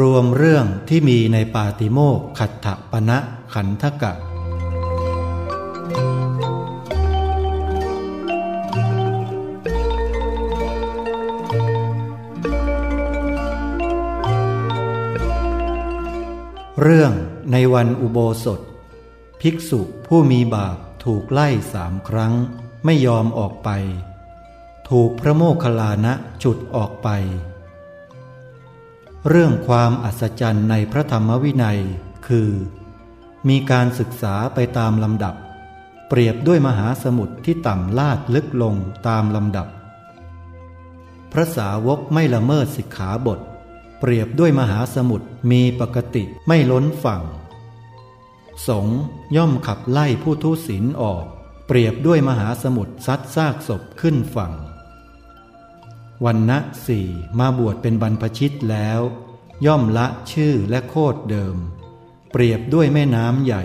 รวมเรื่องที่มีในปาติโมกขัตถปณะขันธกะ เรื่องในวันอุโบสถ ภิกษุผู้มีบาปถูกไล่สามครั้งไม่ยอมออกไป ถูกพระโมคคัลลานะจุดออกไป เรื่องความอัศจรรย์ในพระธรรมวินัย คือ มีการศึกษาไปตามลำดับ เปรียบด้วยมหาสมุทรที่ต่ำลาดลึกลงตามลำดับ พระสาวกไม่ละเมิดสิกขาบท เปรียบด้วยมหาสมุทรมีปกติไม่ล้นฝั่ง สงย่อมขับไล่ผู้ทุศีลออก เปรียบด้วยมหาสมุทรซัดซากศพขึ้นฝั่ง วันณะสี่มาบวชเป็นบรรพชิตแล้ว ย่อมละชื่อและโคดเดิม เปรียบด้วยแม่น้ำใหญ่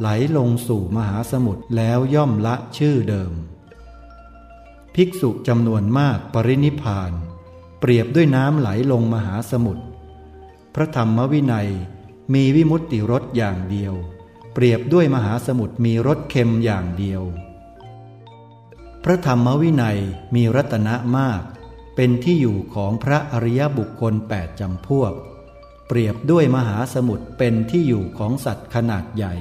ไหลลงสู่มหาสมุทรแล้วย่อมละชื่อเดิม ภิกษุจำนวนมากปรินิพาน เปรียบด้วยน้ำไหลลงมหาสมุทรพระธรรมวินัยมีวิมุตติรสอย่างเดียว เปรียบด้วยมหาสมุทรมีรสเค็มอย่างเดียว พระธรรมวินัยมีรัตนะมาก เป็นที่อยู่ของพระอริยบุคคลแปดจำพวก เปรียบด้วยมหาสมุทรเป็นที่อยู่ของสัตว์ขนาดใหญ่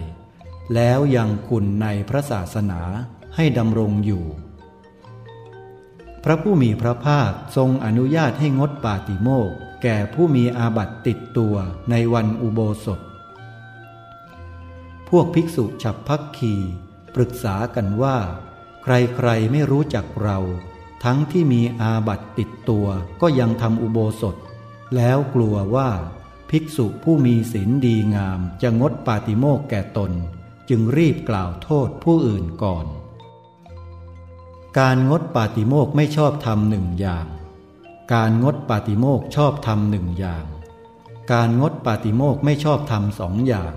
แล้วยังคุณในพระศาสนาให้ดำรงอยู่ พระผู้มีพระภาคทรงอนุญาตให้งดปาติโมกแก่ผู้มีอาบัติติดตัวในวันอุโบสถ พวกภิกษุฉับพักคีปรึกษากันว่า ใครๆไม่รู้จักเรา ทั้งที่มีอาบัตติดตัวก็ยังทำอุโบสถ แล้วกลัวว่าภิกษุผู้มีศีลดีงามจะงดปาติโมกแก่ตน จึงรีบกล่าวโทษผู้อื่นก่อน การงดปาติโมกไม่ชอบทำหนึ่งอย่าง การงดปาติโมกชอบทำหนึ่งอย่าง การงดปาติโมกไม่ชอบทำสองอย่าง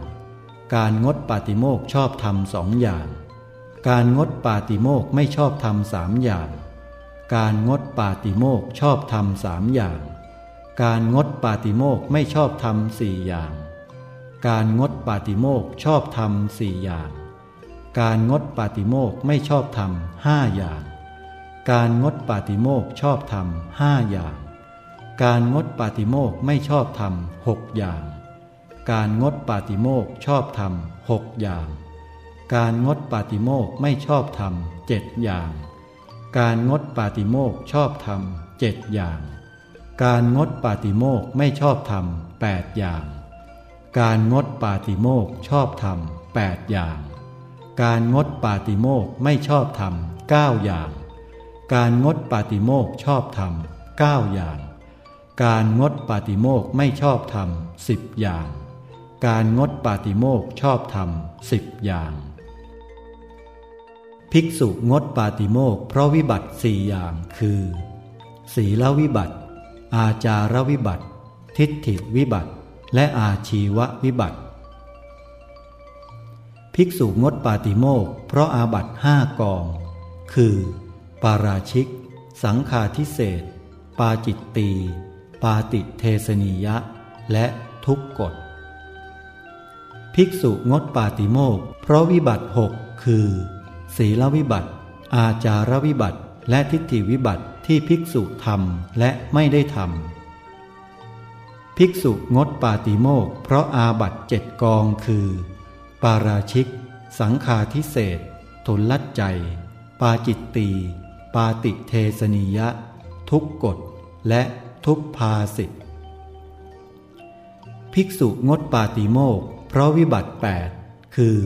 การงดปาติโมกชอบทำสองอย่าง การงดปาติโมกไม่ชอบทำสามอย่าง การงดปาติโมกชอบทำสามอย่าง การงดปาติโมกไม่ชอบทำสี่อย่าง การงดปาติโมกชอบทำสี่อย่าง การงดปาติโมกไม่ชอบทำห้าอย่าง การงดปาติโมกชอบทำห้าอย่าง การงดปาติโมกไม่ชอบทำหกอย่าง การงดปาติโมกชอบทำหกอย่าง การงดปาติโมกไม่ชอบทำเจ็ดอย่าง การงดปาติโมกชอบธรรมเจ็ดอย่าง การงดปาติโมกไม่ชอบธรรมแปดอย่าง การงดปาติโมกชอบธรรมแปดอย่าง การงดปาติโมกไม่ชอบธรรมเก้าอย่าง การงดปาติโมกชอบธรรมเก้าอย่าง การงดปาติโมกไม่ชอบธรรมสิบอย่าง การงดปาติโมกชอบธรรมสิบอย่าง ภิกษุงดปาติโมกเพราะวิบัติสี่อย่างคือ ศีลวิบัติ อาจารวิบัติ ทิฏฐิวิบัติ และอาชีววิบัติ ภิกษุงดปาติโมกเพราะอาบัตห้ากอง คือ ปาราชิก สังฆาทิเศษปาจิตตี ปาติเทสนิยะ และทุกกฎ ภิกษุงดปาติโมกเพราะวิบัติหกคือ ศีลวิบัติ อาจารวิบัติ และทิฏฐิวิบัติที่ภิกษุทำและไม่ได้ทำภิกษุงดปาติโมกเพราะอาบัตเจ็ดกองคือ ปาราชิก สังคาทิเศษทุนลัดใจ ปาจิตตี ปาติเทสนิยะ ทุกกฎ และทุกภาสิทธภิกษุงดปาติโมกเพราะวิบัติแปดคือ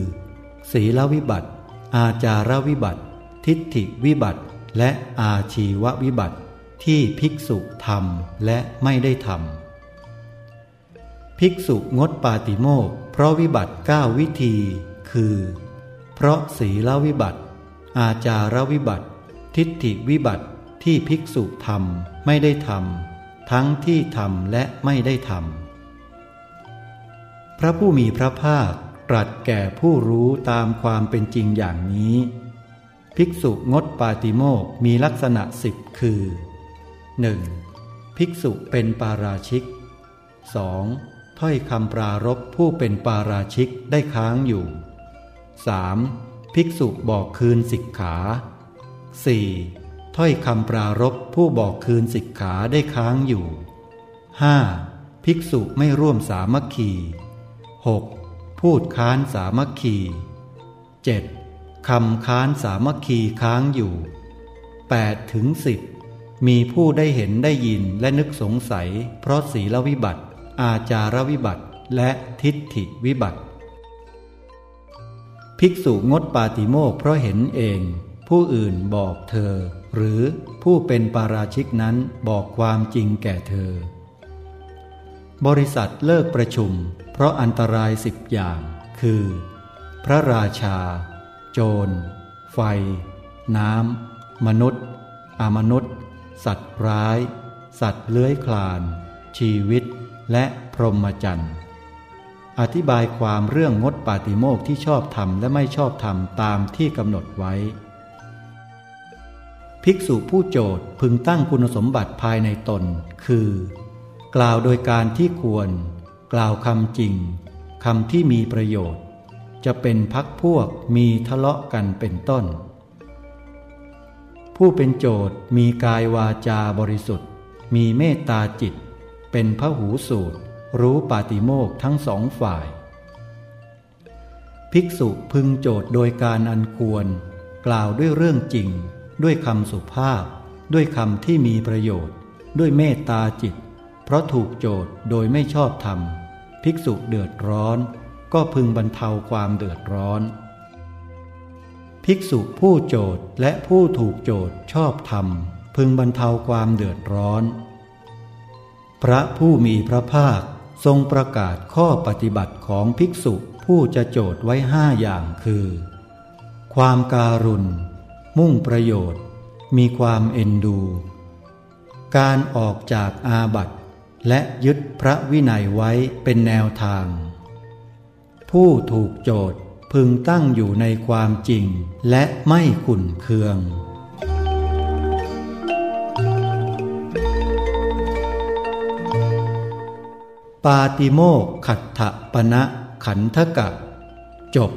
ศีลวิบัติ อาจารวิบัติ ทิฏฐิวิบัติ และอาชีววิบัติ ที่ภิกษุทำและไม่ได้ทำภิกษุงดปาติโมกเพราะวิบัติเก้าวิธี คือ เพราะศีลวิบัติ อาจารวิบัติ ทิฏฐิวิบัติที่ภิกษุทำไม่ได้ทำทั้งที่ทำและไม่ได้ทำพระผู้มีพระภาค ตรัสแก่ผู้รู้ตามความเป็นจริงอย่างนี้ ภิกษุงดปาติโมกมีลักษณะสิบคือ 1. ภิกษุเป็นปาราชิก 2. ถ้อยคำปรารบผู้เป็นปาราชิกได้ค้างอยู่ 3. ภิกษุบอกคืนสิกขา 4. ถ้อยคำปรารบผู้บอกคืนสิกขาได้ค้างอยู่ 5. ภิกษุไม่ร่วมสามัคคี 6. พูดค้านสามัคคี 7. คำค้านสามัคคีค้างอยู่ 8 ถึง 10 มีผู้ได้เห็นได้ยินและนึกสงสัย เพราะศีลวิบัติ อาจารวิบัติและทิฏฐิวิบัติ ภิกษุงดปาติโมกเพราะเห็นเอง ผู้อื่นบอกเธอ หรือผู้เป็นปาราชิกนั้นบอกความจริงแก่เธอ บริษัทเลิกประชุม เพราะอันตรายสิบอย่าง คือ พระราชา โจร ไฟ น้ำ มนุษย์ อมนุษย์ สัตว์ร้าย สัตว์เลื้อยคลาน ชีวิต และพรหมจรรย์ อธิบายความเรื่องงดปาติโมกที่ชอบทำและไม่ชอบทำตามที่กำหนดไว้ ภิกษุผู้โจทย์พึงตั้งคุณสมบัติภายในตน คือ กล่าวโดยการที่ควร กล่าวคำจริงคำที่มีประโยชน์ จะเป็นพักพวกมีทะเลาะกันเป็นต้น ผู้เป็นโจทย์มีกายวาจาบริสุทธิ์ มีเมตตาจิต เป็นพระหูสูตร รู้ปาติโมกทั้งสองฝ่าย ภิกษุพึงโจทย์โดยการอันควร กล่าวด้วยเรื่องจริง ด้วยคำสุภาพ ด้วยคำที่มีประโยชน์ ด้วยเมตตาจิต เพราะถูกโจทย์โดยไม่ชอบธรรม ภิกษุเดือดร้อน ก็พึงบรรเทาความเดือดร้อน ภิกษุผู้โจทย์และผู้ถูกโจทย์ชอบธรรม พึงบรรเทาความเดือดร้อน พระผู้มีพระภาคทรงประกาศข้อปฏิบัติของภิกษุผู้จะโจทย์ไว้ห้าอย่างคือ ความการุณ มุ่งประโยชน์ มีความเอ็นดู การออกจากอาบัติ และยึดพระวินัยไว้เป็นแนวทาง ผู้ถูกโจทย์พึงตั้งอยู่ในความจริงและไม่ขุนเคือง ปาติโมกขัตถปณะขันธกะ จบ